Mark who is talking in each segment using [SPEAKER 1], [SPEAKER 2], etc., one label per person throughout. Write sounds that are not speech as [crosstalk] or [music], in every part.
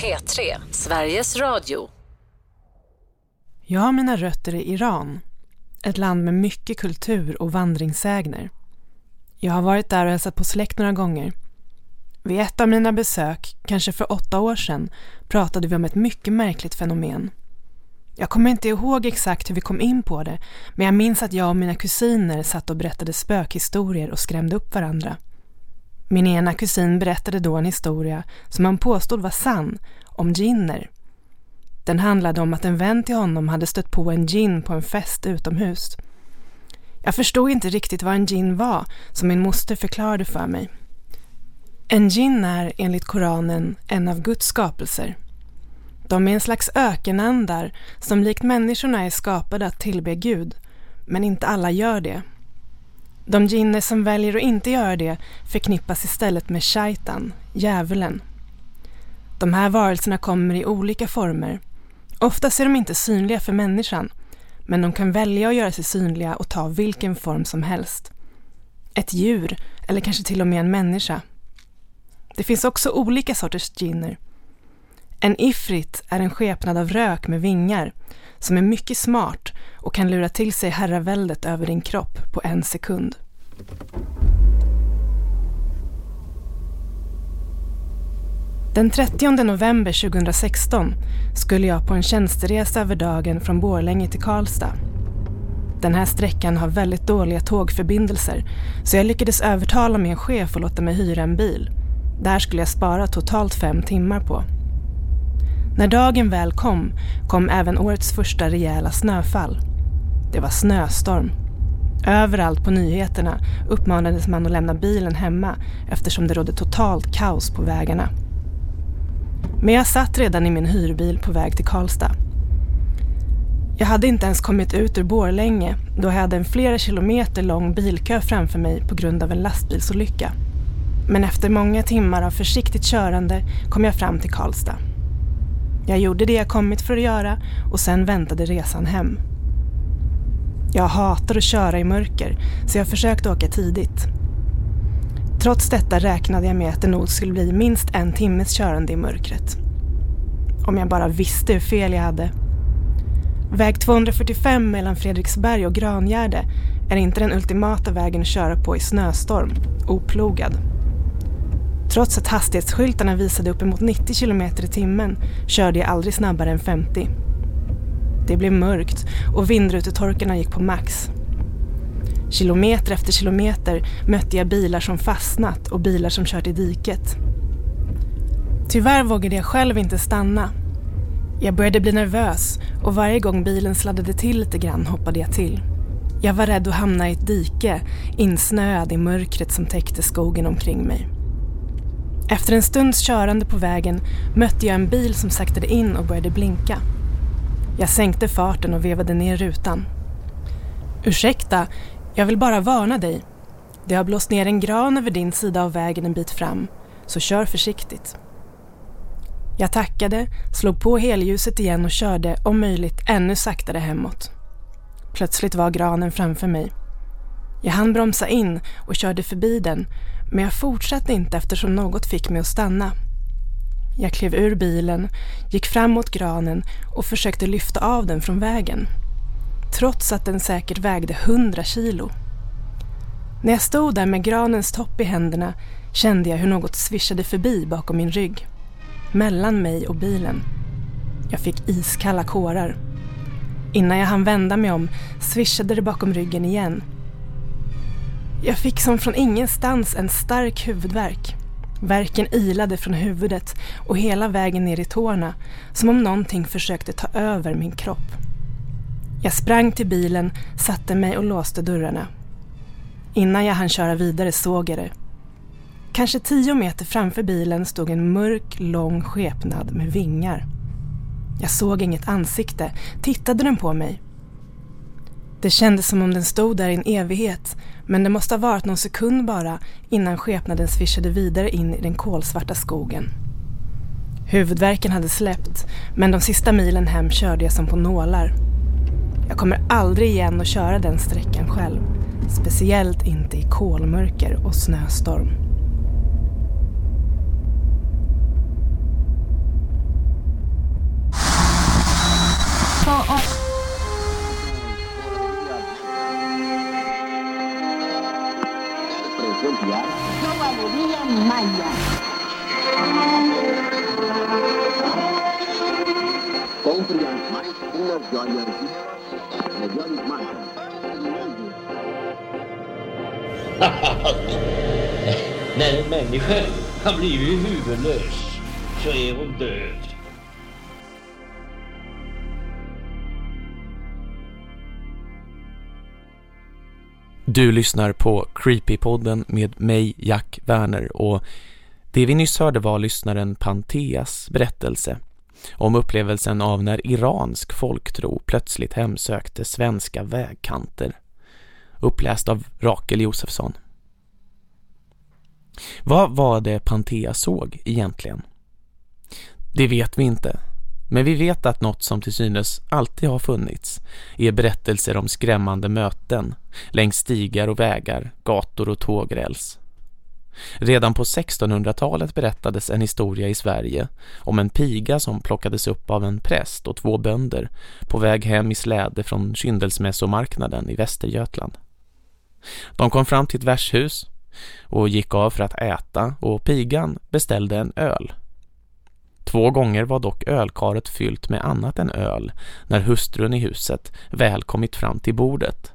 [SPEAKER 1] P3, Sveriges Radio.
[SPEAKER 2] Jag har mina rötter i Iran. Ett land med mycket kultur och vandringssägner. Jag har varit där och hälsat på släkt några gånger. Vid ett av mina besök, kanske för åtta år sedan, pratade vi om ett mycket märkligt fenomen. Jag kommer inte ihåg exakt hur vi kom in på det, men jag minns att jag och mina kusiner satt och berättade spökhistorier och skrämde upp varandra. Min ena kusin berättade då en historia som han påstod var sann, om ginner. Den handlade om att en vän till honom hade stött på en gin på en fest utomhus. Jag förstod inte riktigt vad en gin var, som min moster förklarade för mig. En gin är enligt Koranen en av Guds skapelser. De är en slags ökenandar som likt människorna är skapade att tillbe Gud, men inte alla gör det. De jinner som väljer att inte göra det förknippas istället med shaitan, djävulen. De här varelserna kommer i olika former. Oftast är de inte synliga för människan, men de kan välja att göra sig synliga och ta vilken form som helst. Ett djur, eller kanske till och med en människa. Det finns också olika sorters jinner. En ifrit är en skepnad av rök med vingar som är mycket smart och kan lura till sig herraväldet över din kropp på en sekund. Den 30 november 2016 skulle jag på en tjänsteresa över dagen från Borlänge till Karlstad. Den här sträckan har väldigt dåliga tågförbindelser så jag lyckades övertala min chef att låta mig hyra en bil. Där skulle jag spara totalt fem timmar på. När dagen väl kom, kom även årets första rejäla snöfall. Det var snöstorm. Överallt på nyheterna uppmanades man att lämna bilen hemma eftersom det rådde totalt kaos på vägarna. Men jag satt redan i min hyrbil på väg till Karlstad. Jag hade inte ens kommit ut ur Borlänge då jag hade en flera kilometer lång bilkö framför mig på grund av en lastbilsolycka. Men efter många timmar av försiktigt körande kom jag fram till Karlstad. Jag gjorde det jag kommit för att göra och sen väntade resan hem. Jag hatar att köra i mörker så jag försökte åka tidigt. Trots detta räknade jag med att det nog skulle bli minst en timmes körande i mörkret. Om jag bara visste hur fel jag hade. Väg 245 mellan Fredriksberg och Grangärde är inte den ultimata vägen att köra på i snöstorm, oplogad. Trots att hastighetsskyltarna visade uppemot 90 km i timmen körde jag aldrig snabbare än 50. Det blev mörkt och vindrutetorkarna gick på max. Kilometer efter kilometer mötte jag bilar som fastnat och bilar som kört i diket. Tyvärr vågade jag själv inte stanna. Jag började bli nervös och varje gång bilen sladdade till lite grann hoppade jag till. Jag var rädd att hamna i ett dike, insnöad i mörkret som täckte skogen omkring mig. Efter en stunds körande på vägen mötte jag en bil som saktade in och började blinka. Jag sänkte farten och vevade ner rutan. Ursäkta, jag vill bara varna dig. Det har blåst ner en gran över din sida av vägen en bit fram, så kör försiktigt. Jag tackade, slog på helljuset igen och körde, om möjligt, ännu saktare hemåt. Plötsligt var granen framför mig. Jag hann bromsa in och körde förbi den, men jag fortsatte inte eftersom något fick mig att stanna. Jag klev ur bilen, gick fram mot granen och försökte lyfta av den från vägen. Trots att den säkert vägde hundra kilo. När jag stod där med granens topp i händerna kände jag hur något svischade förbi bakom min rygg. Mellan mig och bilen. Jag fick iskalla kårar. Innan jag hann vända mig om svischade det bakom ryggen igen. Jag fick som från ingenstans en stark huvudvärk. Verken ilade från huvudet och hela vägen ner i tårna som om någonting försökte ta över min kropp. Jag sprang till bilen, satte mig och låste dörrarna. Innan jag hann köra vidare såg jag det. Kanske tio meter framför bilen stod en mörk, lång skepnad med vingar. Jag såg inget ansikte. Tittade den på mig? Det kändes som om den stod där i en evighet men det måste ha varit någon sekund bara innan skepnaden svischade vidare in i den kolsvarta skogen. Huvudvärken hade släppt men de sista milen hem körde jag som på nålar. Jag kommer aldrig igen att köra den sträckan själv. Speciellt inte i kolmörker och snöstorm. Maya. Compre mais [laughs] uma joia melhores marcas.
[SPEAKER 3] När en människa har blivit huvudlös så är hon död.
[SPEAKER 4] Du lyssnar på Creepypodden med mig, Jack Werner och det vi nyss hörde var lyssnaren Panteas berättelse om upplevelsen av när iransk folktro plötsligt hemsökte svenska vägkanter. Uppläst av Rakel Josefsson. Vad var det Pantea såg egentligen? Det vet vi inte. Men vi vet att något som till synes alltid har funnits är berättelser om skrämmande möten längs stigar och vägar, gator och tågräls. Redan på 1600-talet berättades en historia i Sverige om en piga som plockades upp av en präst och två bönder på väg hem i släde från Kyndelsmässomarknaden i Västergötland. De kom fram till ett värshus och gick av för att äta och pigan beställde en öl. Två gånger var dock ölkaret fyllt med annat än öl när hustrun i huset väl kommit fram till bordet.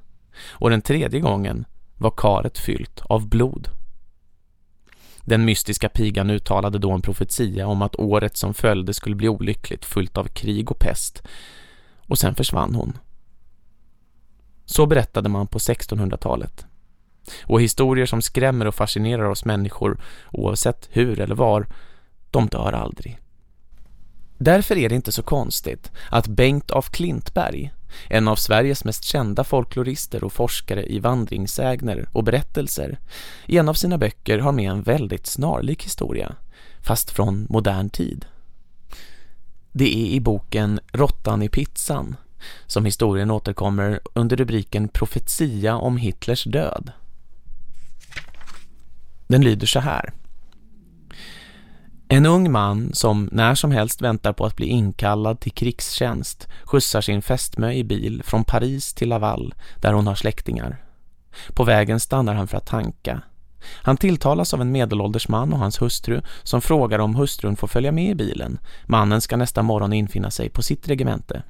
[SPEAKER 4] Och den tredje gången var karet fyllt av blod. Den mystiska pigan uttalade då en profetia om att året som följde skulle bli olyckligt fullt av krig och pest. Och sen försvann hon. Så berättade man på 1600-talet. Och historier som skrämmer och fascinerar oss människor, oavsett hur eller var, de dör aldrig. Därför är det inte så konstigt att Bengt af Klintberg, en av Sveriges mest kända folklorister och forskare i vandringsägner och berättelser, i en av sina böcker har med en väldigt snarlik historia, fast från modern tid. Det är i boken Råttan i pizzan som historien återkommer under rubriken Profetia om Hitlers död. Den lyder så här. En ung man som när som helst väntar på att bli inkallad till krigstjänst skjutsar sin fästmö i bil från Paris till Laval där hon har släktingar. På vägen stannar han för att tanka. Han tilltalas av en medelålders man och hans hustru som frågar om hustrun får följa med i bilen. Mannen ska nästa morgon infinna sig på sitt regemente.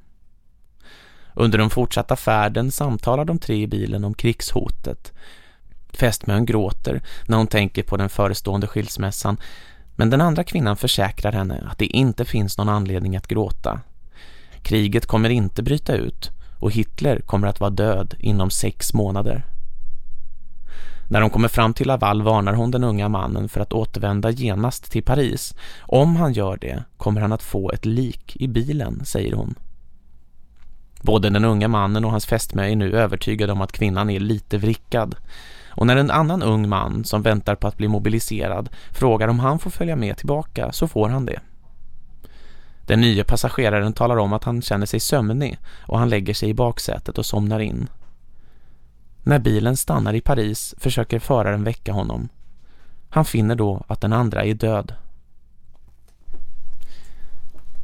[SPEAKER 4] Under den fortsatta färden samtalar de tre i bilen om krigshotet. Fästmön gråter när hon tänker på den förestående skilsmässan men den andra kvinnan försäkrar henne att det inte finns någon anledning att gråta. Kriget kommer inte bryta ut och Hitler kommer att vara död inom sex månader. När de kommer fram till Laval varnar hon den unga mannen för att återvända genast till Paris. Om han gör det kommer han att få ett lik i bilen, säger hon. Både den unga mannen och hans fästmö är nu övertygade om att kvinnan är lite vrickad. Och när en annan ung man som väntar på att bli mobiliserad frågar om han får följa med tillbaka så får han det. Den nya passageraren talar om att han känner sig sömnig och han lägger sig i baksätet och somnar in. När bilen stannar i Paris försöker föraren väcka honom. Han finner då att den andra är död.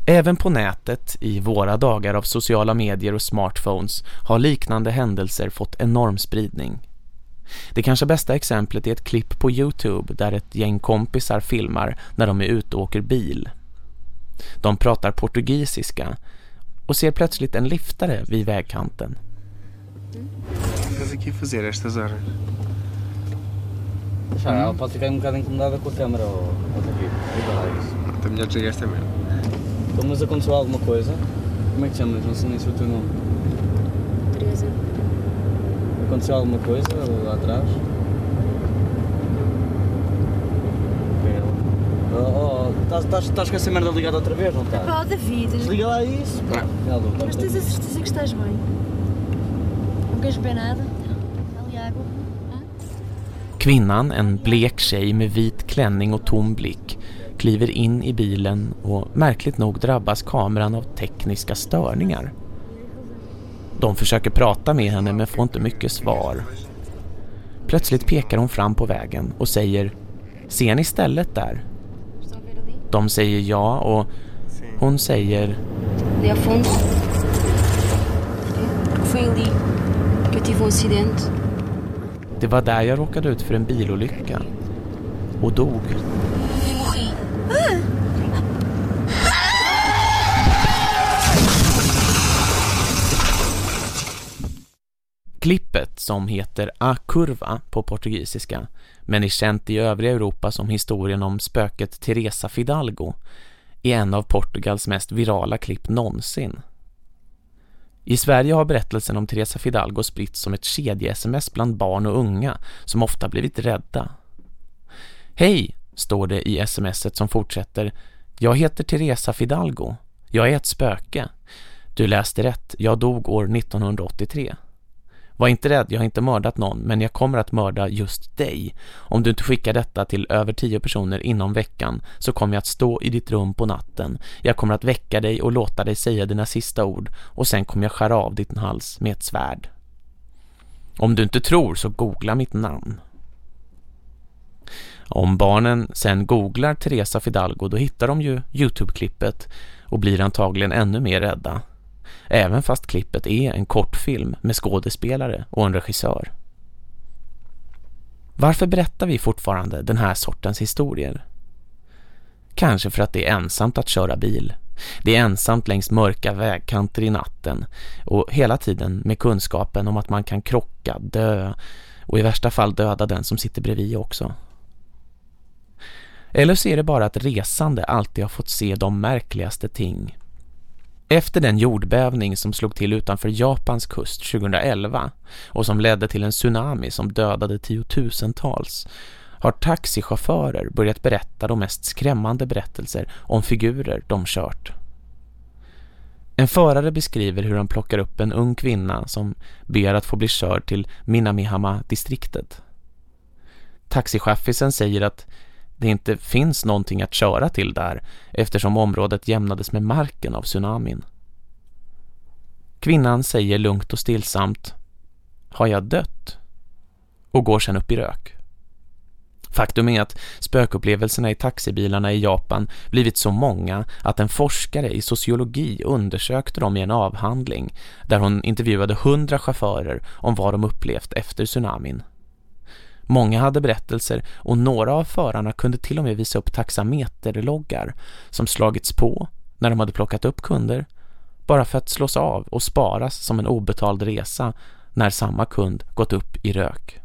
[SPEAKER 4] Även på nätet, i våra dagar av sociala medier och smartphones, har liknande händelser fått enorm spridning. Det kanske bästa exemplet är ett klipp på Youtube där ett gäng kompisar filmar när de är ute och åker bil. De pratar portugisiska och ser plötsligt en liftare vid vägkanten.
[SPEAKER 5] Já, ela pode ficar um bocado incomodada com a câmera ou, ou daqui. Isso.
[SPEAKER 6] Está melhor desligar esta merda.
[SPEAKER 5] Então, mas aconteceu alguma coisa? Como é que te chamas? Não sei nem se o teu nome.
[SPEAKER 7] Teresa.
[SPEAKER 5] Aconteceu alguma coisa lá atrás? Oh, oh, estás, estás, estás com essa merda ligada outra vez, não estás?
[SPEAKER 7] Pá, David,
[SPEAKER 5] Desliga lá isso. pá.
[SPEAKER 7] Mas tens a certeza que estás bem? Não queres beber nada? Ali água?
[SPEAKER 4] Kvinnan, en blek tjej med vit klänning och tom blick, kliver in i bilen och märkligt nog drabbas kameran av tekniska störningar. De försöker prata med henne men får inte mycket svar. Plötsligt pekar hon fram på vägen och säger Ser ni stället där? De säger ja och hon säger.
[SPEAKER 7] Foi ali que eu tive um acidente.
[SPEAKER 4] Det var där jag råkade ut för en bilolycka och dog. Klippet som heter A Curva på portugisiska men är känt i övriga Europa som historien om spöket Teresa Fidalgo är en av Portugals mest virala klipp någonsin. I Sverige har berättelsen om Teresa Fidalgo spritts som ett kedje-sms bland barn och unga som ofta blivit rädda. Hej, står det i smset som fortsätter. Jag heter Teresa Fidalgo. Jag är ett spöke. Du läste rätt, jag dog år 1983. Var inte rädd, jag har inte mördat någon men jag kommer att mörda just dig. Om du inte skickar detta till över tio personer inom veckan så kommer jag att stå i ditt rum på natten. Jag kommer att väcka dig och låta dig säga dina sista ord och sen kommer jag skära av din hals med ett svärd. Om du inte tror så googla mitt namn. Om barnen sen googlar Teresa Fidalgo då hittar de ju Youtube-klippet och blir antagligen ännu mer rädda även fast klippet är en kortfilm med skådespelare och en regissör. Varför berättar vi fortfarande den här sortens historier? Kanske för att det är ensamt att köra bil. Det är ensamt längs mörka vägkanter i natten och hela tiden med kunskapen om att man kan krocka, dö och i värsta fall döda den som sitter bredvid också. Eller så är det bara att resande alltid har fått se de märkligaste ting efter den jordbävning som slog till utanför Japans kust 2011 och som ledde till en tsunami som dödade tiotusentals har taxichaufförer börjat berätta de mest skrämmande berättelser om figurer de kört. En förare beskriver hur han plockar upp en ung kvinna som ber att få bli körd till Minamihama-distriktet. Taxichaffisen säger att det inte finns någonting att köra till där eftersom området jämnades med marken av tsunamin. Kvinnan säger lugnt och stillsamt Har jag dött? Och går sedan upp i rök. Faktum är att spökupplevelserna i taxibilarna i Japan blivit så många att en forskare i sociologi undersökte dem i en avhandling där hon intervjuade hundra chaufförer om vad de upplevt efter tsunamin. Många hade berättelser och några av förarna kunde till och med visa upp taxameterloggar som slagits på när de hade plockat upp kunder bara för att slås av och sparas som en obetald resa när samma kund gått upp i rök.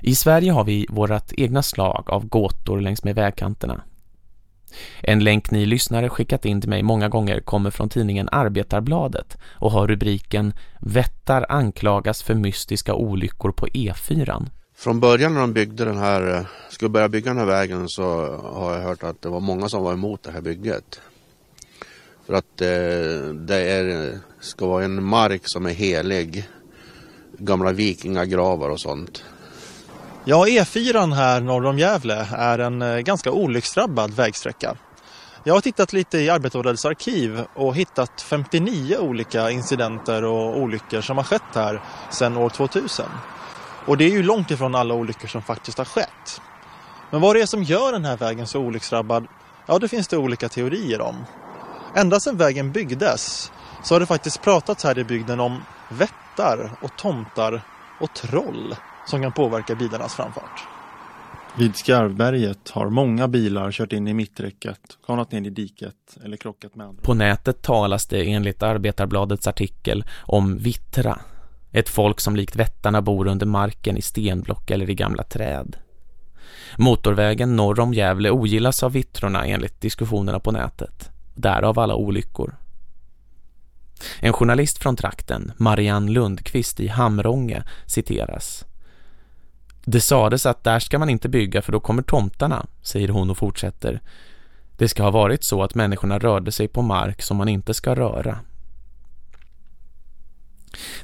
[SPEAKER 4] I Sverige har vi vårat egna slag av gåtor längs med vägkanterna. En länk ni lyssnare skickat in till mig många gånger kommer från tidningen Arbetarbladet och har rubriken Vättar anklagas för mystiska olyckor på E4.
[SPEAKER 8] Från början när de byggde den här, skulle börja bygga den här vägen så har jag hört att det var många som var emot det här bygget. För att eh, det är, ska vara en mark som är helig. Gamla vikingagravar och sånt.
[SPEAKER 9] Ja, E4 här norr om Gävle är en eh, ganska olycksdrabbad vägsträcka. Jag har tittat lite i Arbetarrådets arkiv och hittat 59 olika incidenter och olyckor som har skett här sedan år 2000. Och det är ju långt ifrån alla olyckor som faktiskt har skett. Men vad det är som gör den här vägen så olycksdrabbad, ja det finns det olika teorier om. Ända sedan vägen byggdes så har det faktiskt pratats här i bygden om vättar och tomtar och troll som kan påverka bilarnas framfart.
[SPEAKER 10] Vid Skarvberget har många bilar kört in i mitträcket, kanat ner i diket eller krockat med andra.
[SPEAKER 4] På nätet talas det enligt Arbetarbladets artikel om vittra. Ett folk som likt vättarna bor under marken i stenblock eller i gamla träd. Motorvägen norr om Gävle ogillas av vittrorna enligt diskussionerna på nätet. Därav alla olyckor. En journalist från trakten, Marianne Lundqvist i Hamrånge, citeras. Det sades att där ska man inte bygga för då kommer tomtarna, säger hon och fortsätter. Det ska ha varit så att människorna rörde sig på mark som man inte ska röra.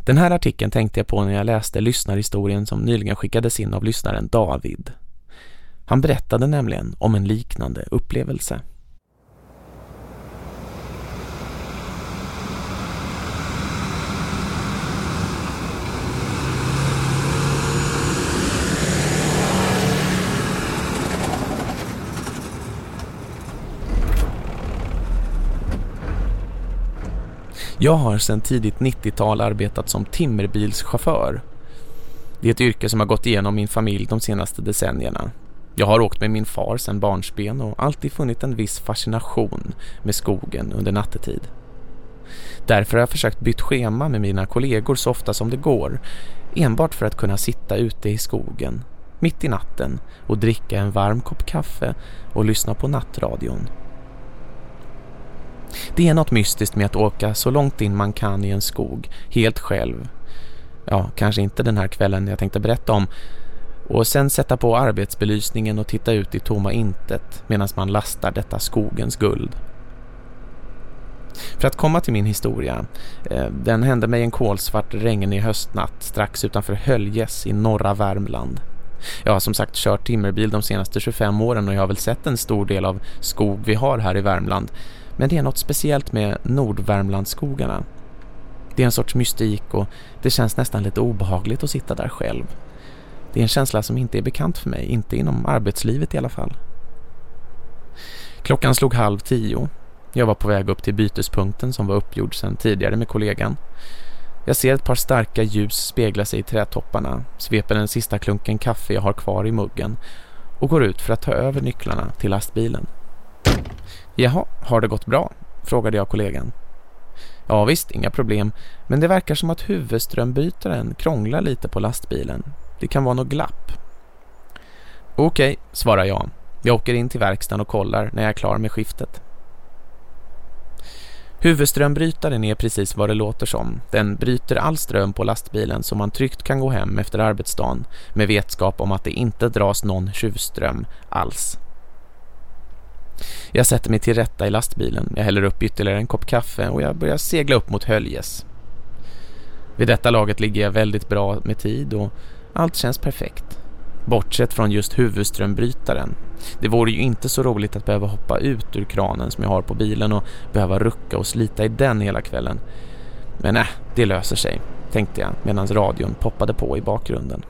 [SPEAKER 4] Den här artikeln tänkte jag på när jag läste lyssnarhistorien som nyligen skickades in av lyssnaren David. Han berättade nämligen om en liknande upplevelse. Jag har sedan tidigt 90-tal arbetat som timmerbilschaufför. Det är ett yrke som har gått igenom min familj de senaste decennierna. Jag har åkt med min far sedan barnsben och alltid funnit en viss fascination med skogen under nattetid. Därför har jag försökt byta schema med mina kollegor så ofta som det går. Enbart för att kunna sitta ute i skogen, mitt i natten och dricka en varm kopp kaffe och lyssna på nattradion. Det är något mystiskt med att åka så långt in man kan i en skog, helt själv. Ja, kanske inte den här kvällen jag tänkte berätta om. Och sen sätta på arbetsbelysningen och titta ut i tomma intet medan man lastar detta skogens guld. För att komma till min historia, eh, den hände mig en kolsvart regnig höstnatt strax utanför Höljes i norra Värmland. Jag har som sagt kört timmerbil de senaste 25 åren och jag har väl sett en stor del av skog vi har här i Värmland. Men det är något speciellt med Nordvärmlandsskogarna. Det är en sorts mystik och det känns nästan lite obehagligt att sitta där själv. Det är en känsla som inte är bekant för mig, inte inom arbetslivet i alla fall. Klockan slog halv tio. Jag var på väg upp till bytespunkten som var uppgjord sedan tidigare med kollegan. Jag ser ett par starka ljus spegla sig i trätopparna, sveper den sista klunken kaffe jag har kvar i muggen och går ut för att ta över nycklarna till lastbilen. Jaha, har det gått bra? frågade jag kollegan. Ja visst, inga problem, men det verkar som att huvudströmbytaren krånglar lite på lastbilen. Det kan vara något glapp. Okej, svarar jag. Jag åker in till verkstaden och kollar när jag är klar med skiftet. Huvudströmbrytaren är precis vad det låter som. Den bryter all ström på lastbilen så man tryggt kan gå hem efter arbetsdagen med vetskap om att det inte dras någon tjuvström alls. Jag sätter mig till rätta i lastbilen, jag häller upp ytterligare en kopp kaffe och jag börjar segla upp mot Höljes. Vid detta laget ligger jag väldigt bra med tid och allt känns perfekt. Bortsett från just huvudströmbrytaren. Det vore ju inte så roligt att behöva hoppa ut ur kranen som jag har på bilen och behöva rucka och slita i den hela kvällen. Men nej, äh, det löser sig, tänkte jag medan radion poppade på i bakgrunden.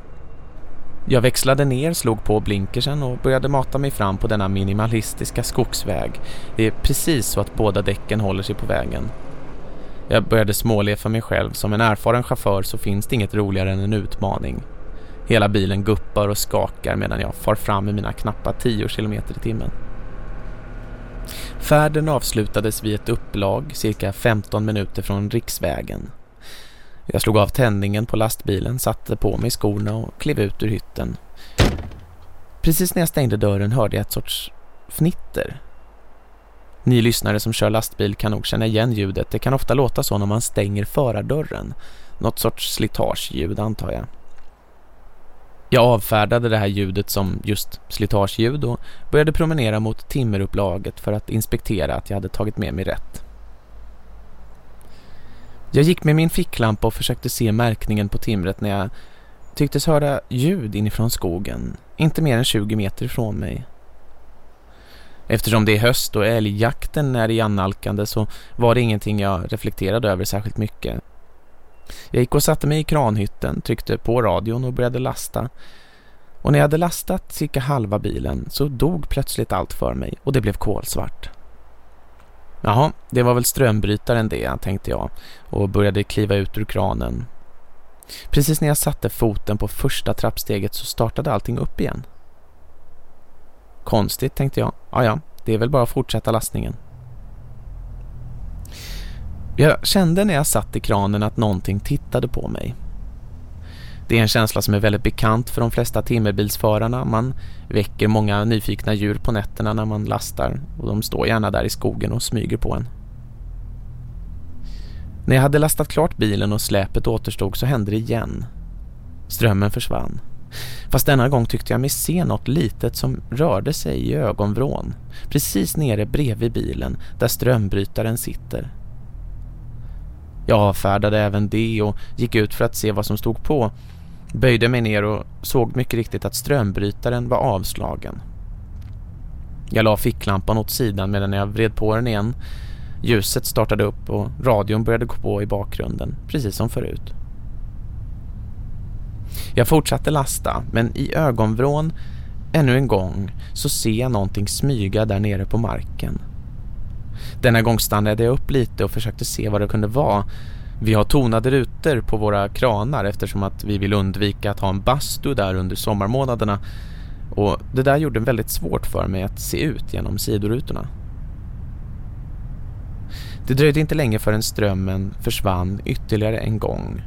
[SPEAKER 4] Jag växlade ner, slog på blinkersen och började mata mig fram på denna minimalistiska skogsväg. Det är precis så att båda däcken håller sig på vägen. Jag började småle för mig själv. Som en erfaren chaufför så finns det inget roligare än en utmaning. Hela bilen guppar och skakar medan jag far fram med mina knappa 10 km i timmen. Färden avslutades vid ett upplag cirka 15 minuter från riksvägen. Jag slog av tändningen på lastbilen, satte på mig skorna och klev ut ur hytten. Precis när jag stängde dörren hörde jag ett sorts fnitter. Ni lyssnare som kör lastbil kan nog känna igen ljudet. Det kan ofta låta så när man stänger förardörren. Något sorts slitageljud antar jag. Jag avfärdade det här ljudet som just slitageljud och började promenera mot timmerupplaget för att inspektera att jag hade tagit med mig rätt. Jag gick med min ficklampa och försökte se märkningen på timret när jag tycktes höra ljud inifrån skogen, inte mer än 20 meter ifrån mig. Eftersom det är höst och älgjakten är i annalkande så var det ingenting jag reflekterade över särskilt mycket. Jag gick och satte mig i kranhytten, tryckte på radion och började lasta. Och när jag hade lastat cirka halva bilen så dog plötsligt allt för mig och det blev kolsvart. Jaha, det var väl strömbrytaren det, tänkte jag och började kliva ut ur kranen. Precis när jag satte foten på första trappsteget så startade allting upp igen. Konstigt, tänkte jag. Ja, ja, det är väl bara att fortsätta lastningen. Jag kände när jag satt i kranen att någonting tittade på mig. Det är en känsla som är väldigt bekant för de flesta timmerbilsförarna. Man väcker många nyfikna djur på nätterna när man lastar och de står gärna där i skogen och smyger på en. När jag hade lastat klart bilen och släpet återstod så hände det igen. Strömmen försvann. Fast denna gång tyckte jag mig se något litet som rörde sig i ögonvrån. Precis nere bredvid bilen där strömbrytaren sitter. Jag avfärdade även det och gick ut för att se vad som stod på. Böjde mig ner och såg mycket riktigt att strömbrytaren var avslagen. Jag la ficklampan åt sidan medan jag vred på den igen. Ljuset startade upp och radion började gå på i bakgrunden, precis som förut. Jag fortsatte lasta, men i ögonvrån, ännu en gång, så ser jag någonting smyga där nere på marken. Denna gång stannade jag upp lite och försökte se vad det kunde vara. Vi har tonade rutor på våra kranar eftersom att vi vill undvika att ha en bastu där under sommarmånaderna. Och det där gjorde det väldigt svårt för mig att se ut genom sidorutorna. Det dröjde inte länge förrän strömmen försvann ytterligare en gång.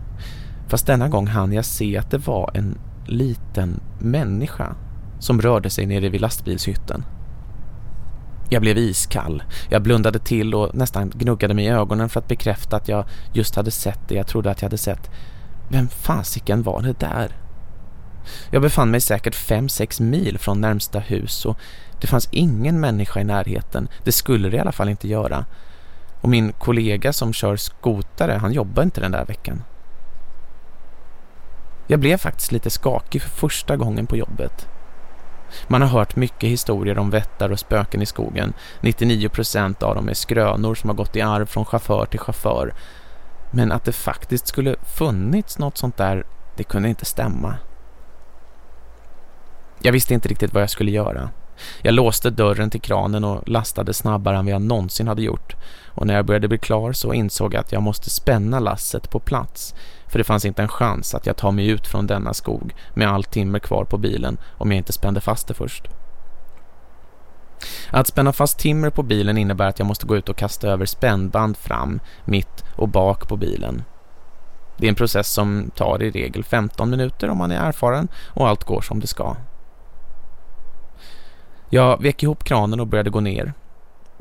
[SPEAKER 4] Fast denna gång hann jag se att det var en liten människa som rörde sig nere vid lastbilshytten. Jag blev iskall. Jag blundade till och nästan gnuggade mig i ögonen för att bekräfta att jag just hade sett det jag trodde att jag hade sett. Vem fasiken var det där? Jag befann mig säkert 5-6 mil från närmsta hus och det fanns ingen människa i närheten. Det skulle det i alla fall inte göra. Och min kollega som kör skotare, han jobbar inte den där veckan. Jag blev faktiskt lite skakig för första gången på jobbet. Man har hört mycket historier om vättar och spöken i skogen. 99% av dem är skrönor som har gått i arv från chaufför till chaufför. Men att det faktiskt skulle funnits något sånt där, det kunde inte stämma. Jag visste inte riktigt vad jag skulle göra. Jag låste dörren till kranen och lastade snabbare än vad jag någonsin hade gjort. Och när jag började bli klar så insåg jag att jag måste spänna lasset på plats. För det fanns inte en chans att jag tar mig ut från denna skog med all timmer kvar på bilen om jag inte spände fast det först. Att spänna fast timmer på bilen innebär att jag måste gå ut och kasta över spännband fram, mitt och bak på bilen. Det är en process som tar i regel 15 minuter om man är erfaren och allt går som det ska. Jag vek ihop kranen och började gå ner.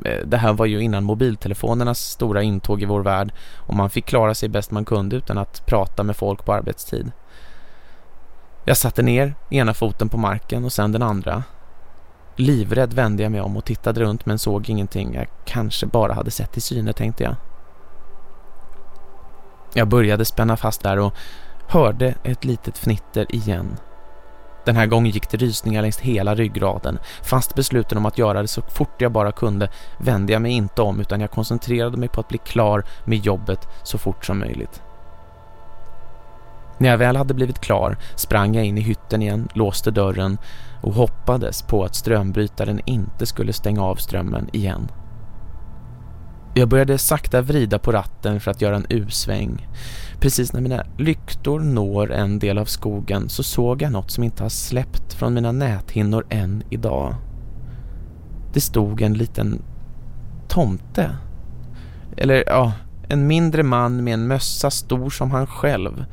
[SPEAKER 4] Eh, det här var ju innan mobiltelefonernas stora intåg i vår värld och man fick klara sig bäst man kunde utan att prata med folk på arbetstid. Jag satte ner ena foten på marken och sen den andra. Livrädd vände jag mig om och tittade runt men såg ingenting. Jag kanske bara hade sett i syne tänkte jag. Jag började spänna fast där och hörde ett litet fnitter igen. Den här gången gick det rysningar längs hela ryggraden. Fast besluten om att göra det så fort jag bara kunde vände jag mig inte om utan jag koncentrerade mig på att bli klar med jobbet så fort som möjligt. När jag väl hade blivit klar sprang jag in i hytten igen, låste dörren och hoppades på att strömbrytaren inte skulle stänga av strömmen igen. Jag började sakta vrida på ratten för att göra en U-sväng. Precis när mina lyktor når en del av skogen så såg jag något som inte har släppt från mina näthinnor än idag. Det stod en liten tomte. Eller ja, en mindre man med en mössa stor som han själv.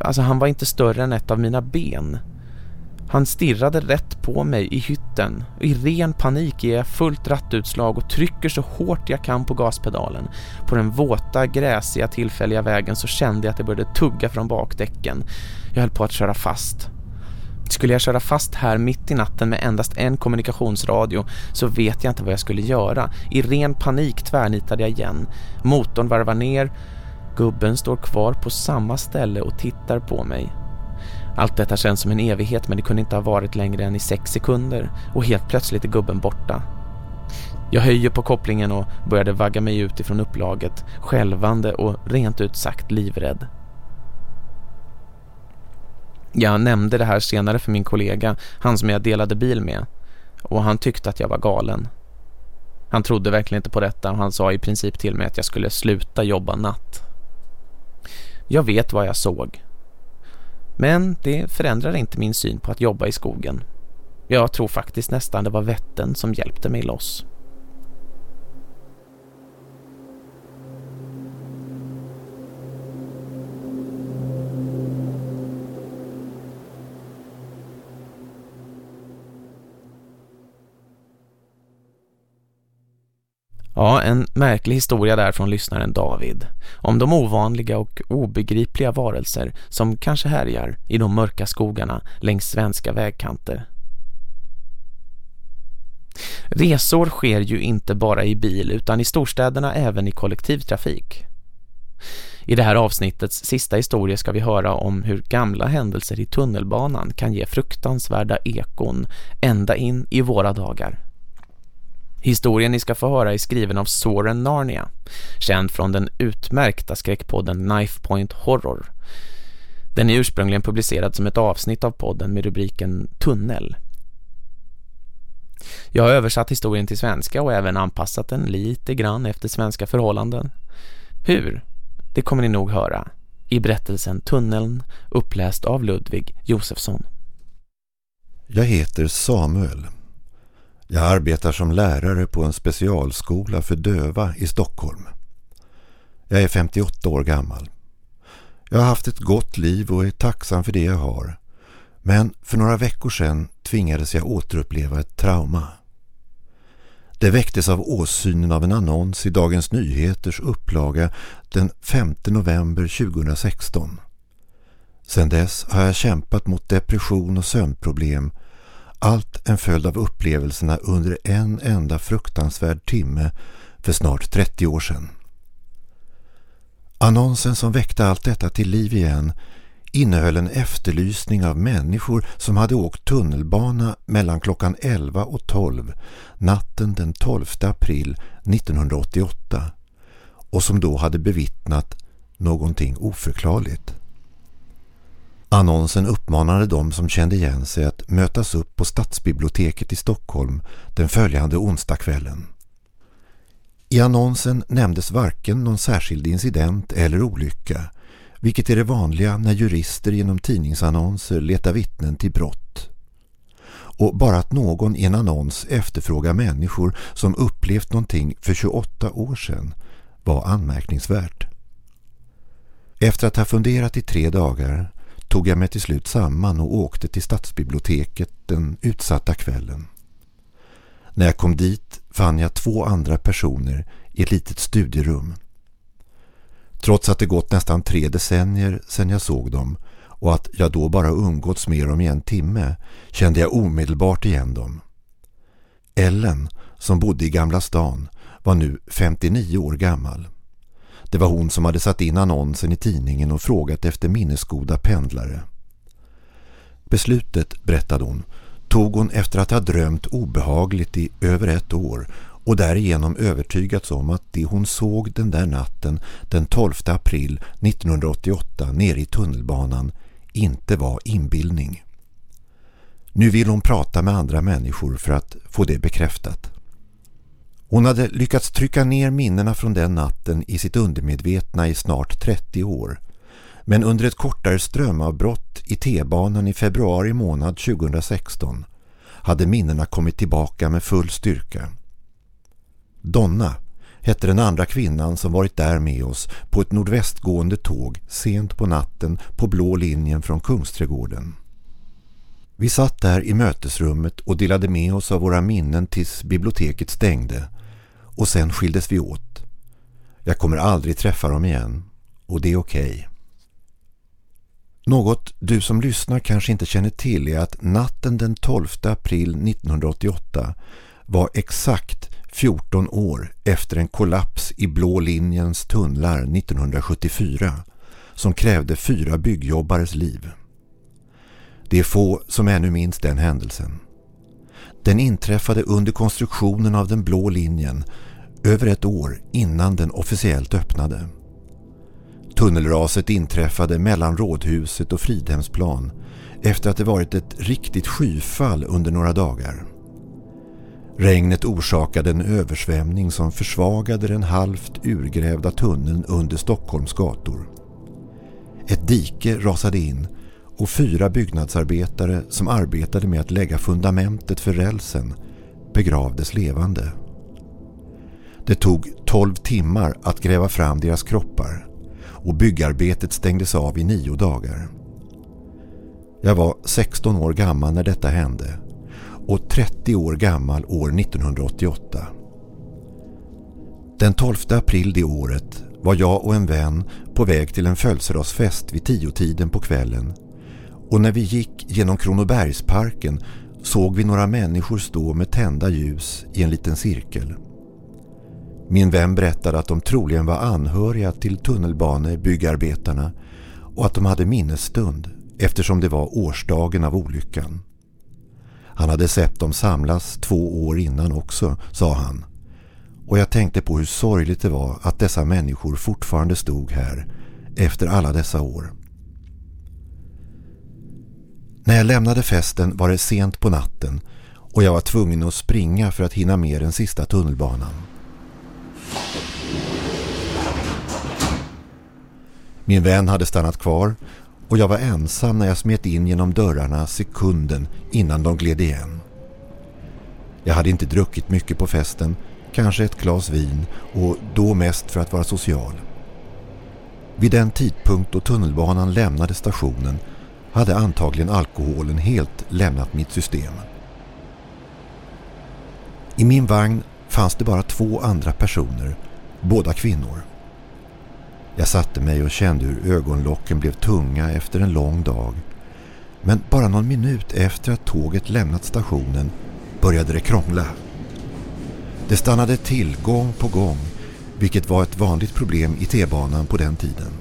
[SPEAKER 4] Alltså han var inte större än ett av mina ben. Han stirrade rätt på mig i hytten. I ren panik ger jag fullt rattutslag och trycker så hårt jag kan på gaspedalen. På den våta, gräsiga tillfälliga vägen så kände jag att det började tugga från bakdäcken. Jag höll på att köra fast. Skulle jag köra fast här mitt i natten med endast en kommunikationsradio så vet jag inte vad jag skulle göra. I ren panik tvärnitade jag igen. Motorn varvar ner. Gubben står kvar på samma ställe och tittar på mig. Allt detta känns som en evighet men det kunde inte ha varit längre än i sex sekunder och helt plötsligt är gubben borta. Jag höjer på kopplingen och började vagga mig ut ifrån upplaget, skälvande och rent ut sagt livrädd. Jag nämnde det här senare för min kollega, han som jag delade bil med, och han tyckte att jag var galen. Han trodde verkligen inte på detta och han sa i princip till mig att jag skulle sluta jobba natt. Jag vet vad jag såg men det förändrar inte min syn på att jobba i skogen. Jag tror faktiskt nästan det var vätten som hjälpte mig loss. Ja, en märklig historia där från lyssnaren David. Om de ovanliga och obegripliga varelser som kanske härjar i de mörka skogarna längs svenska vägkanter. Resor sker ju inte bara i bil utan i storstäderna även i kollektivtrafik. I det här avsnittets sista historia ska vi höra om hur gamla händelser i tunnelbanan kan ge fruktansvärda ekon ända in i våra dagar. Historien ni ska få höra är skriven av Soren Narnia, känd från den utmärkta skräckpodden Knife Point Horror. Den är ursprungligen publicerad som ett avsnitt av podden med rubriken Tunnel. Jag har översatt historien till svenska och även anpassat den lite grann efter svenska förhållanden. Hur? Det kommer ni nog höra i berättelsen Tunneln uppläst av Ludvig Josefsson.
[SPEAKER 11] Jag heter Samuel. Jag arbetar som lärare på en specialskola för döva i Stockholm. Jag är 58 år gammal. Jag har haft ett gott liv och är tacksam för det jag har. Men för några veckor sedan tvingades jag återuppleva ett trauma. Det väcktes av åsynen av en annons i Dagens Nyheters upplaga den 5 november 2016. Sedan dess har jag kämpat mot depression och sömnproblem allt en följd av upplevelserna under en enda fruktansvärd timme för snart 30 år sedan. Annonsen som väckte allt detta till liv igen innehöll en efterlysning av människor som hade åkt tunnelbana mellan klockan 11 och 12 natten den 12 april 1988 och som då hade bevittnat någonting oförklarligt. Annonsen uppmanade de som kände igen sig mötas upp på Stadsbiblioteket i Stockholm den följande onsdagskvällen. I annonsen nämndes varken någon särskild incident eller olycka, vilket är det vanliga när jurister genom tidningsannonser letar vittnen till brott. Och bara att någon i en annons efterfrågar människor som upplevt någonting för 28 år sedan var anmärkningsvärt. Efter att ha funderat i tre dagar tog jag mig till slut samman och åkte till stadsbiblioteket den utsatta kvällen. När jag kom dit fann jag två andra personer i ett litet studierum. Trots att det gått nästan tre decennier sedan jag såg dem och att jag då bara umgåtts med dem i en timme kände jag omedelbart igen dem. Ellen, som bodde i Gamla stan, var nu 59 år gammal. Det var hon som hade satt in annonsen i tidningen och frågat efter minnesgoda pendlare. Beslutet, berättade hon, tog hon efter att ha drömt obehagligt i över ett år och därigenom övertygats om att det hon såg den där natten den 12 april 1988 nere i tunnelbanan inte var inbildning. Nu vill hon prata med andra människor för att få det bekräftat. Hon hade lyckats trycka ner minnena från den natten i sitt undermedvetna i snart 30 år. Men under ett kortare strömavbrott i T-banan i februari månad 2016 hade minnena kommit tillbaka med full styrka. Donna hette den andra kvinnan som varit där med oss på ett nordvästgående tåg sent på natten på blå linjen från Kungsträdgården. Vi satt där i mötesrummet och delade med oss av våra minnen tills biblioteket stängde och sen skildes vi åt. Jag kommer aldrig träffa dem igen och det är okej. Okay. Något du som lyssnar kanske inte känner till är att natten den 12 april 1988 var exakt 14 år efter en kollaps i blå linjens tunnlar 1974 som krävde fyra byggjobbares liv. Det är få som ännu minns den händelsen. Den inträffade under konstruktionen av den blå linjen över ett år innan den officiellt öppnade. Tunnelraset inträffade mellan Rådhuset och Fridhemsplan efter att det varit ett riktigt skyfall under några dagar. Regnet orsakade en översvämning som försvagade den halvt urgrävda tunneln under Stockholms gator. Ett dike rasade in och fyra byggnadsarbetare som arbetade med att lägga fundamentet för rälsen begravdes levande. Det tog 12 timmar att gräva fram deras kroppar och byggarbetet stängdes av i nio dagar. Jag var 16 år gammal när detta hände och 30 år gammal år 1988. Den 12 april det året var jag och en vän på väg till en födelsedagsfest vid tiotiden på kvällen och när vi gick genom Kronobergsparken såg vi några människor stå med tända ljus i en liten cirkel. Min vän berättade att de troligen var anhöriga till tunnelbanebyggarbetarna och att de hade minnesstund eftersom det var årsdagen av olyckan. Han hade sett dem samlas två år innan också, sa han. Och jag tänkte på hur sorgligt det var att dessa människor fortfarande stod här efter alla dessa år. När jag lämnade festen var det sent på natten och jag var tvungen att springa för att hinna med den sista tunnelbanan. Min vän hade stannat kvar och jag var ensam när jag smet in genom dörrarna sekunden innan de gled igen. Jag hade inte druckit mycket på festen, kanske ett glas vin och då mest för att vara social. Vid den tidpunkt då tunnelbanan lämnade stationen hade antagligen alkoholen helt lämnat mitt system. I min vagn fanns det bara två andra personer, båda kvinnor. Jag satte mig och kände hur ögonlocken blev tunga efter en lång dag. Men bara någon minut efter att tåget lämnat stationen började det krångla. Det stannade till gång på gång, vilket var ett vanligt problem i T-banan på den tiden.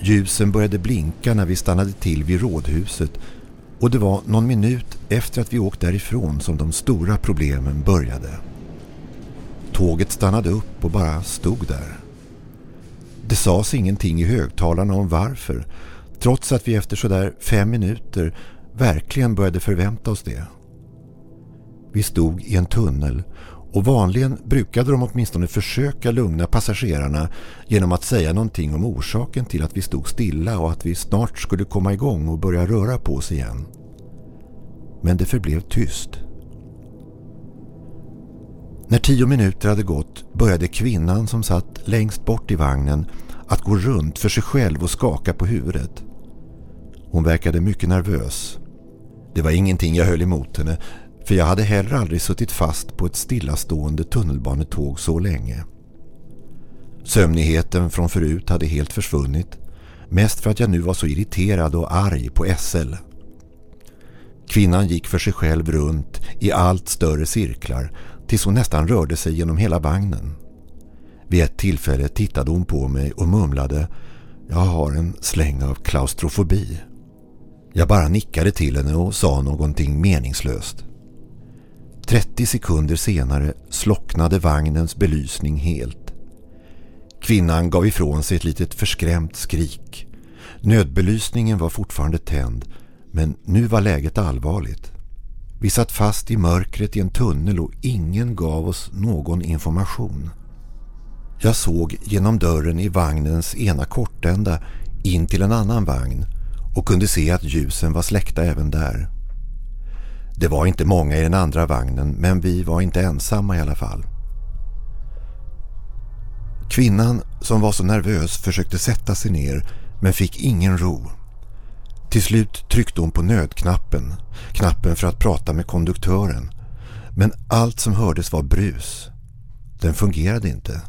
[SPEAKER 11] Ljusen började blinka när vi stannade till vid rådhuset och det var någon minut efter att vi åkt därifrån som de stora problemen började. Tåget stannade upp och bara stod där. Det sades ingenting i högtalarna om varför, trots att vi efter sådär fem minuter verkligen började förvänta oss det. Vi stod i en tunnel och vanligen brukade de åtminstone försöka lugna passagerarna genom att säga någonting om orsaken till att vi stod stilla och att vi snart skulle komma igång och börja röra på oss igen. Men det förblev tyst. När tio minuter hade gått började kvinnan som satt längst bort i vagnen att gå runt för sig själv och skaka på huvudet. Hon verkade mycket nervös. Det var ingenting jag höll emot henne för jag hade heller aldrig suttit fast på ett stillastående tunnelbanetåg så länge. Sömnigheten från förut hade helt försvunnit. Mest för att jag nu var så irriterad och arg på SL. Kvinnan gick för sig själv runt i allt större cirklar tills hon nästan rörde sig genom hela vagnen. Vid ett tillfälle tittade hon på mig och mumlade Jag har en släng av klaustrofobi. Jag bara nickade till henne och sa någonting meningslöst. 30 sekunder senare slocknade vagnens belysning helt. Kvinnan gav ifrån sig ett litet förskrämt skrik. Nödbelysningen var fortfarande tänd men nu var läget allvarligt. Vi satt fast i mörkret i en tunnel och ingen gav oss någon information. Jag såg genom dörren i vagnens ena kortända in till en annan vagn och kunde se att ljusen var släckta även där. Det var inte många i den andra vagnen men vi var inte ensamma i alla fall. Kvinnan som var så nervös försökte sätta sig ner men fick ingen ro. Till slut tryckte hon på nödknappen, knappen för att prata med konduktören. Men allt som hördes var brus. Den fungerade inte.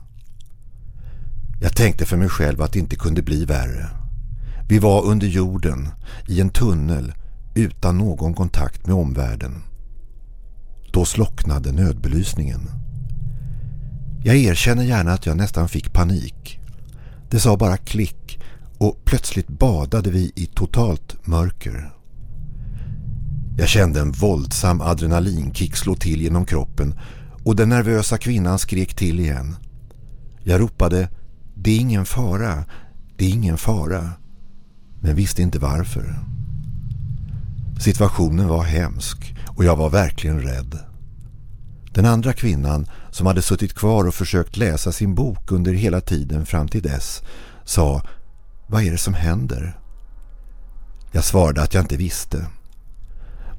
[SPEAKER 11] Jag tänkte för mig själv att det inte kunde bli värre. Vi var under jorden, i en tunnel, utan någon kontakt med omvärlden. Då slocknade nödbelysningen. Jag erkänner gärna att jag nästan fick panik. Det sa bara klick och plötsligt badade vi i totalt mörker. Jag kände en våldsam adrenalinkick slå till genom kroppen och den nervösa kvinnan skrek till igen. Jag ropade det är ingen fara, det är ingen fara. Men visste inte varför. Situationen var hemsk och jag var verkligen rädd. Den andra kvinnan som hade suttit kvar och försökt läsa sin bok under hela tiden fram till dess sa vad är det som händer? Jag svarade att jag inte visste.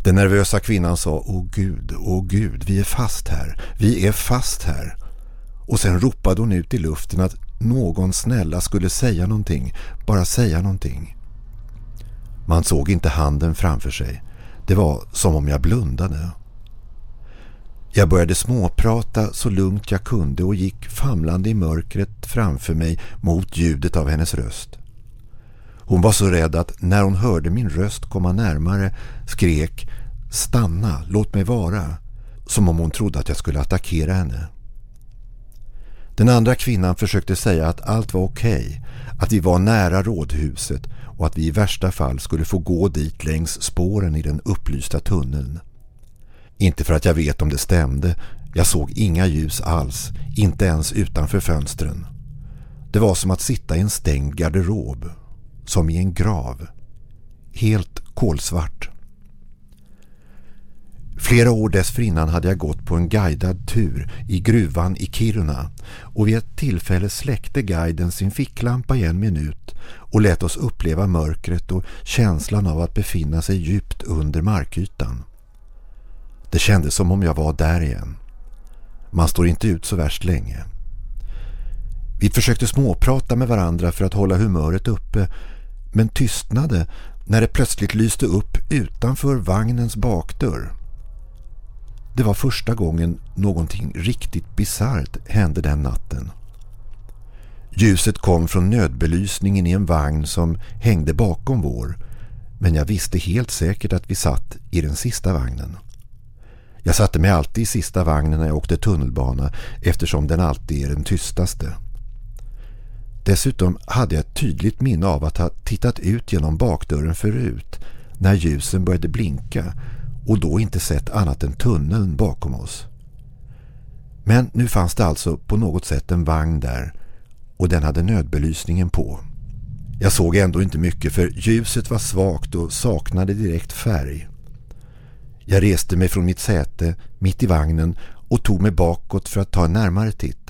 [SPEAKER 11] Den nervösa kvinnan sa Åh Gud, åh Gud, vi är fast här, vi är fast här. Och sen ropade hon ut i luften att någon snälla skulle säga någonting, bara säga någonting. Man såg inte handen framför sig. Det var som om jag blundade. Jag började småprata så lugnt jag kunde och gick famlande i mörkret framför mig mot ljudet av hennes röst. Hon var så rädd att när hon hörde min röst komma närmare skrek Stanna, låt mig vara. Som om hon trodde att jag skulle attackera henne. Den andra kvinnan försökte säga att allt var okej, okay, att vi var nära rådhuset och att vi i värsta fall skulle få gå dit längs spåren i den upplysta tunneln. Inte för att jag vet om det stämde, jag såg inga ljus alls, inte ens utanför fönstren. Det var som att sitta i en stängd garderob, som i en grav. Helt kolsvart. Flera år dessförinnan hade jag gått på en guidad tur i gruvan i Kiruna och vid ett tillfälle släckte guiden sin ficklampa i en minut och lät oss uppleva mörkret och känslan av att befinna sig djupt under markytan. Det kändes som om jag var där igen. Man står inte ut så värst länge. Vi försökte småprata med varandra för att hålla humöret uppe men tystnade när det plötsligt lyste upp utanför vagnens bakdörr. Det var första gången någonting riktigt bizarrt hände den natten. Ljuset kom från nödbelysningen i en vagn som hängde bakom vår men jag visste helt säkert att vi satt i den sista vagnen. Jag satte mig alltid i sista vagnen när jag åkte tunnelbana eftersom den alltid är den tystaste. Dessutom hade jag ett tydligt minne av att ha tittat ut genom bakdörren förut när ljusen började blinka och då inte sett annat än tunneln bakom oss. Men nu fanns det alltså på något sätt en vagn där och den hade nödbelysningen på. Jag såg ändå inte mycket för ljuset var svagt och saknade direkt färg. Jag reste mig från mitt säte mitt i vagnen och tog mig bakåt för att ta en närmare titt.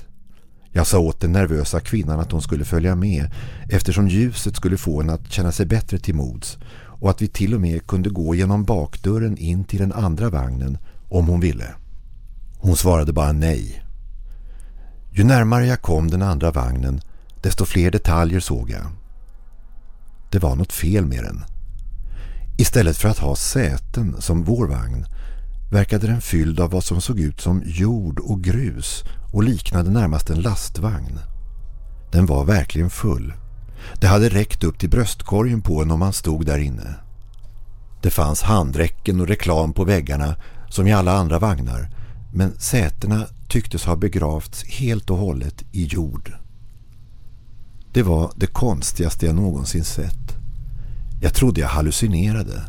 [SPEAKER 11] Jag sa åt den nervösa kvinnan att hon skulle följa med eftersom ljuset skulle få henne att känna sig bättre till mods och att vi till och med kunde gå genom bakdörren in till den andra vagnen om hon ville. Hon svarade bara nej. Ju närmare jag kom den andra vagnen desto fler detaljer såg jag. Det var något fel med den. Istället för att ha säten som vår vagn verkade den fylld av vad som såg ut som jord och grus och liknade närmast en lastvagn. Den var verkligen full. Det hade räckt upp till bröstkorgen på en om man stod där inne. Det fanns handräcken och reklam på väggarna som i alla andra vagnar men sätena tycktes ha begravts helt och hållet i jord. Det var det konstigaste jag någonsin sett. Jag trodde jag hallucinerade.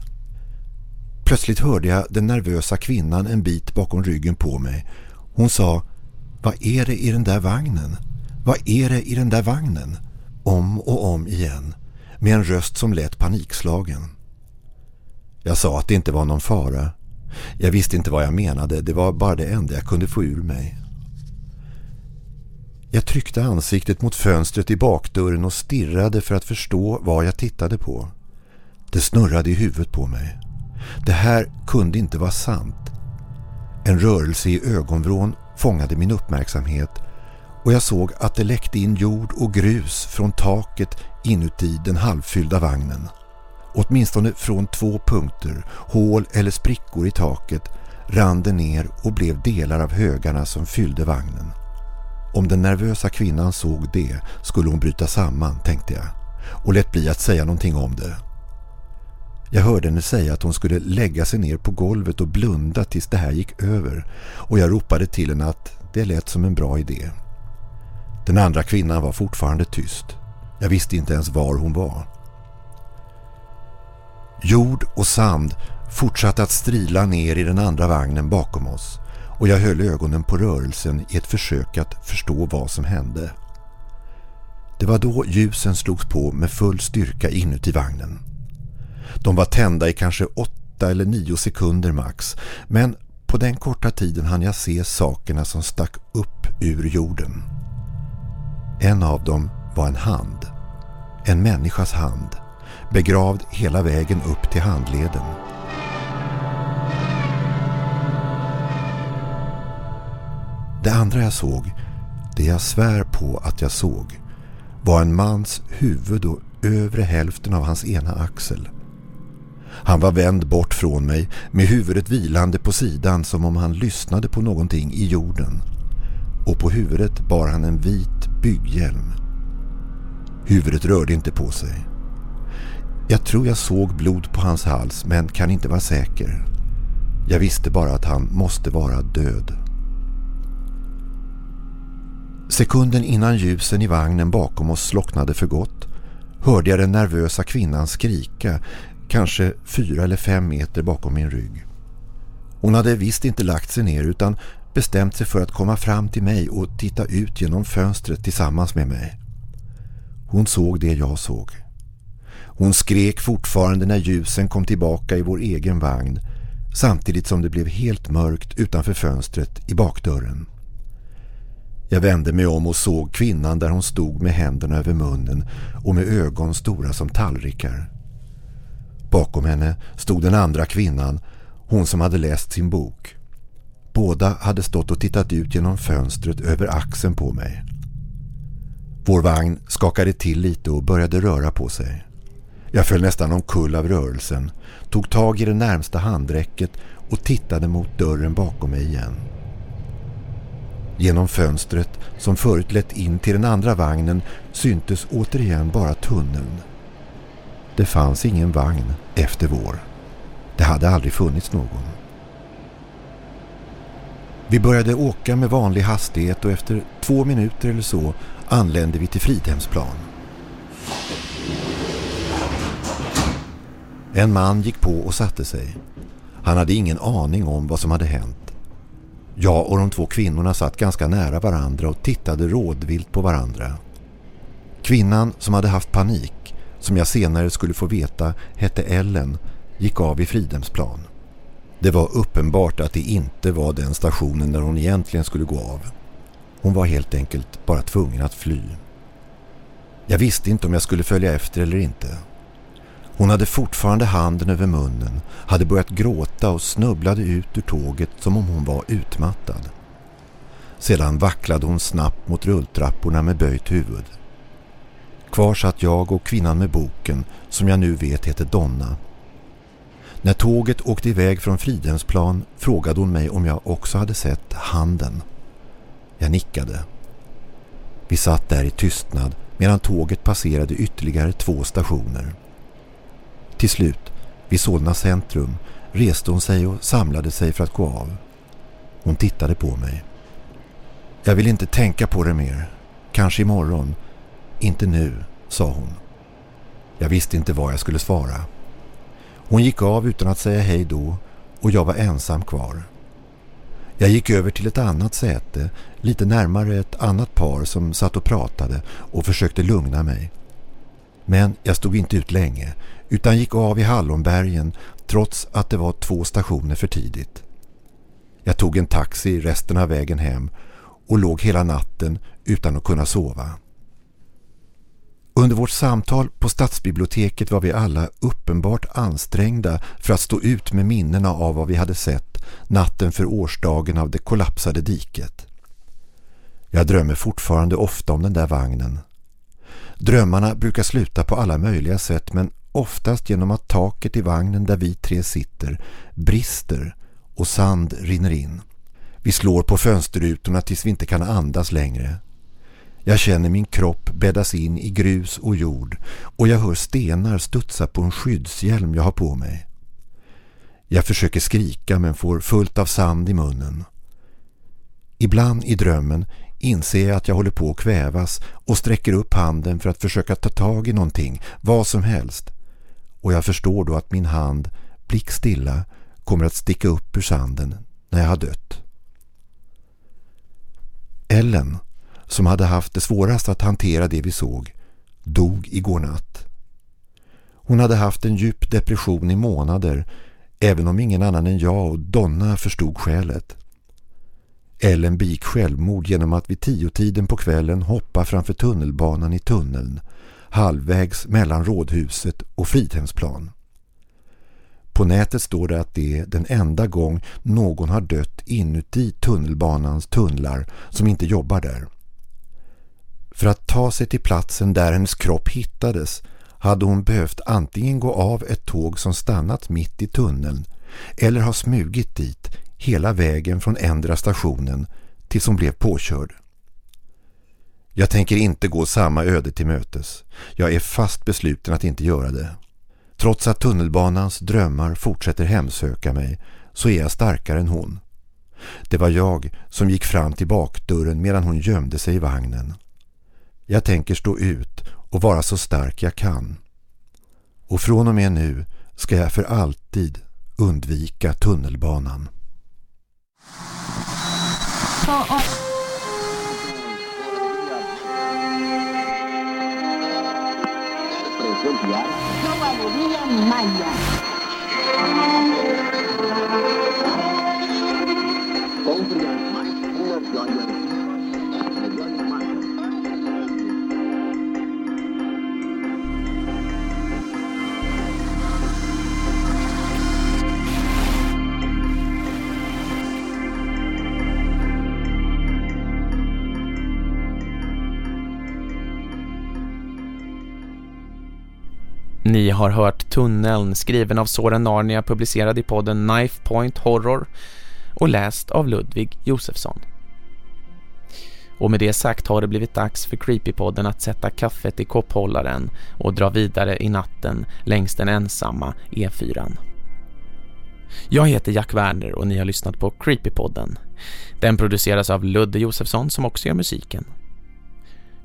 [SPEAKER 11] Plötsligt hörde jag den nervösa kvinnan en bit bakom ryggen på mig. Hon sa, vad är det i den där vagnen? Vad är det i den där vagnen? Om och om igen, med en röst som lät panikslagen. Jag sa att det inte var någon fara. Jag visste inte vad jag menade, det var bara det enda jag kunde få ur mig. Jag tryckte ansiktet mot fönstret i bakdörren och stirrade för att förstå vad jag tittade på. Det snurrade i huvudet på mig. Det här kunde inte vara sant. En rörelse i ögonvrån fångade min uppmärksamhet och jag såg att det läckte in jord och grus från taket inuti den halvfyllda vagnen. Åtminstone från två punkter, hål eller sprickor i taket, rann det ner och blev delar av högarna som fyllde vagnen. Om den nervösa kvinnan såg det skulle hon bryta samman, tänkte jag, och lät bli att säga någonting om det. Jag hörde henne säga att hon skulle lägga sig ner på golvet och blunda tills det här gick över och jag ropade till henne att det lät som en bra idé. Den andra kvinnan var fortfarande tyst. Jag visste inte ens var hon var. Jord och sand fortsatte att strila ner i den andra vagnen bakom oss och jag höll ögonen på rörelsen i ett försök att förstå vad som hände. Det var då ljusen slogs på med full styrka inuti vagnen. De var tända i kanske åtta eller nio sekunder max. Men på den korta tiden hann jag se sakerna som stack upp ur jorden. En av dem var en hand. En människas hand. Begravd hela vägen upp till handleden. Det andra jag såg, det jag svär på att jag såg, var en mans huvud och övre hälften av hans ena axel. Han var vänd bort från mig med huvudet vilande på sidan som om han lyssnade på någonting i jorden. Och på huvudet bar han en vit bygghjälm. Huvudet rörde inte på sig. Jag tror jag såg blod på hans hals men kan inte vara säker. Jag visste bara att han måste vara död. Sekunden innan ljusen i vagnen bakom oss slocknade för gott hörde jag den nervösa kvinnan skrika kanske fyra eller fem meter bakom min rygg. Hon hade visst inte lagt sig ner utan bestämt sig för att komma fram till mig och titta ut genom fönstret tillsammans med mig. Hon såg det jag såg. Hon skrek fortfarande när ljusen kom tillbaka i vår egen vagn samtidigt som det blev helt mörkt utanför fönstret i bakdörren. Jag vände mig om och såg kvinnan där hon stod med händerna över munnen och med ögon stora som tallrikar. Bakom henne stod den andra kvinnan, hon som hade läst sin bok. Båda hade stått och tittat ut genom fönstret över axeln på mig. Vår vagn skakade till lite och började röra på sig. Jag föll nästan omkull av rörelsen, tog tag i det närmsta handräcket och tittade mot dörren bakom mig igen. Genom fönstret som förut lett in till den andra vagnen syntes återigen bara tunneln. Det fanns ingen vagn efter vår. Det hade aldrig funnits någon. Vi började åka med vanlig hastighet och efter två minuter eller så anlände vi till Fridhemsplan. En man gick på och satte sig. Han hade ingen aning om vad som hade hänt. Jag och de två kvinnorna satt ganska nära varandra och tittade rådvilt på varandra. Kvinnan som hade haft panik, som jag senare skulle få veta hette Ellen, gick av i Fridhemsplan. Det var uppenbart att det inte var den stationen där hon egentligen skulle gå av. Hon var helt enkelt bara tvungen att fly. Jag visste inte om jag skulle följa efter eller inte. Hon hade fortfarande handen över munnen, hade börjat gråta och snubblade ut ur tåget som om hon var utmattad. Sedan vacklade hon snabbt mot rulltrapporna med böjt huvud. Kvar satt jag och kvinnan med boken, som jag nu vet heter Donna. När tåget åkte iväg från Fridhemsplan frågade hon mig om jag också hade sett handen. Jag nickade. Vi satt där i tystnad medan tåget passerade ytterligare två stationer. Till slut, vid Solna centrum, reste hon sig och samlade sig för att gå av. Hon tittade på mig. Jag vill inte tänka på det mer. Kanske imorgon. Inte nu, sa hon. Jag visste inte vad jag skulle svara. Hon gick av utan att säga hej då och jag var ensam kvar. Jag gick över till ett annat säte, lite närmare ett annat par som satt och pratade och försökte lugna mig. Men jag stod inte ut länge utan gick av i Hallonbergen trots att det var två stationer för tidigt. Jag tog en taxi resten av vägen hem och låg hela natten utan att kunna sova. Under vårt samtal på stadsbiblioteket var vi alla uppenbart ansträngda för att stå ut med minnena av vad vi hade sett natten för årsdagen av det kollapsade diket. Jag drömmer fortfarande ofta om den där vagnen. Drömmarna brukar sluta på alla möjliga sätt men oftast genom att taket i vagnen där vi tre sitter brister och sand rinner in. Vi slår på fönsterrutorna tills vi inte kan andas längre. Jag känner min kropp bäddas in i grus och jord och jag hör stenar studsa på en skyddshjälm jag har på mig. Jag försöker skrika men får fullt av sand i munnen. Ibland i drömmen inser jag att jag håller på att kvävas och sträcker upp handen för att försöka ta tag i någonting, vad som helst. Och jag förstår då att min hand, blickstilla, kommer att sticka upp ur sanden när jag har dött. Ellen som hade haft det svårast att hantera det vi såg, dog igår natt. Hon hade haft en djup depression i månader, även om ingen annan än jag och Donna förstod skälet. Ellen begick självmord genom att vid tiotiden på kvällen hoppa framför tunnelbanan i tunneln, halvvägs mellan rådhuset och Fridhemsplan. På nätet står det att det är den enda gång någon har dött inuti tunnelbanans tunnlar som inte jobbar där. För att ta sig till platsen där hennes kropp hittades hade hon behövt antingen gå av ett tåg som stannat mitt i tunneln eller ha smugit dit hela vägen från ändra stationen tills hon blev påkörd. Jag tänker inte gå samma öde till mötes. Jag är fast besluten att inte göra det. Trots att tunnelbanans drömmar fortsätter hemsöka mig så är jag starkare än hon. Det var jag som gick fram till bakdörren medan hon gömde sig i vagnen. Jag tänker stå ut och vara så stark jag kan. Och från och med nu ska jag för alltid undvika tunnelbanan.
[SPEAKER 4] Ni har hört Tunneln skriven av Soren Narnia publicerad i podden Knife Point Horror och läst av Ludvig Josefsson. Och med det sagt har det blivit dags för Creepypodden att sätta kaffet i kopphållaren och dra vidare i natten längs den ensamma E4. Jag heter Jack Werner och ni har lyssnat på Creepypodden. Den produceras av Ludde Josefsson som också gör musiken.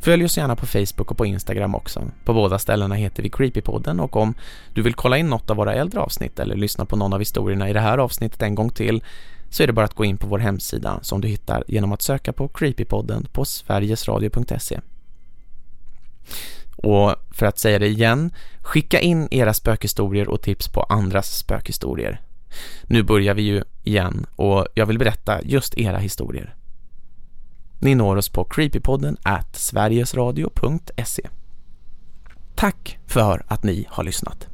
[SPEAKER 4] Följ oss gärna på Facebook och på Instagram också. På båda ställena heter vi Creepypodden och om du vill kolla in något av våra äldre avsnitt eller lyssna på någon av historierna i det här avsnittet en gång till så är det bara att gå in på vår hemsida som du hittar genom att söka på Creepypodden på sverigesradio.se. Och för att säga det igen, skicka in era spökhistorier och tips på andras spökhistorier. Nu börjar vi ju igen och jag vill berätta just era historier. Ni når oss på creepypodden at sverigesradio.se. Tack för att ni har lyssnat.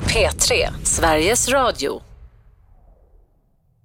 [SPEAKER 1] P3, Sveriges Radio.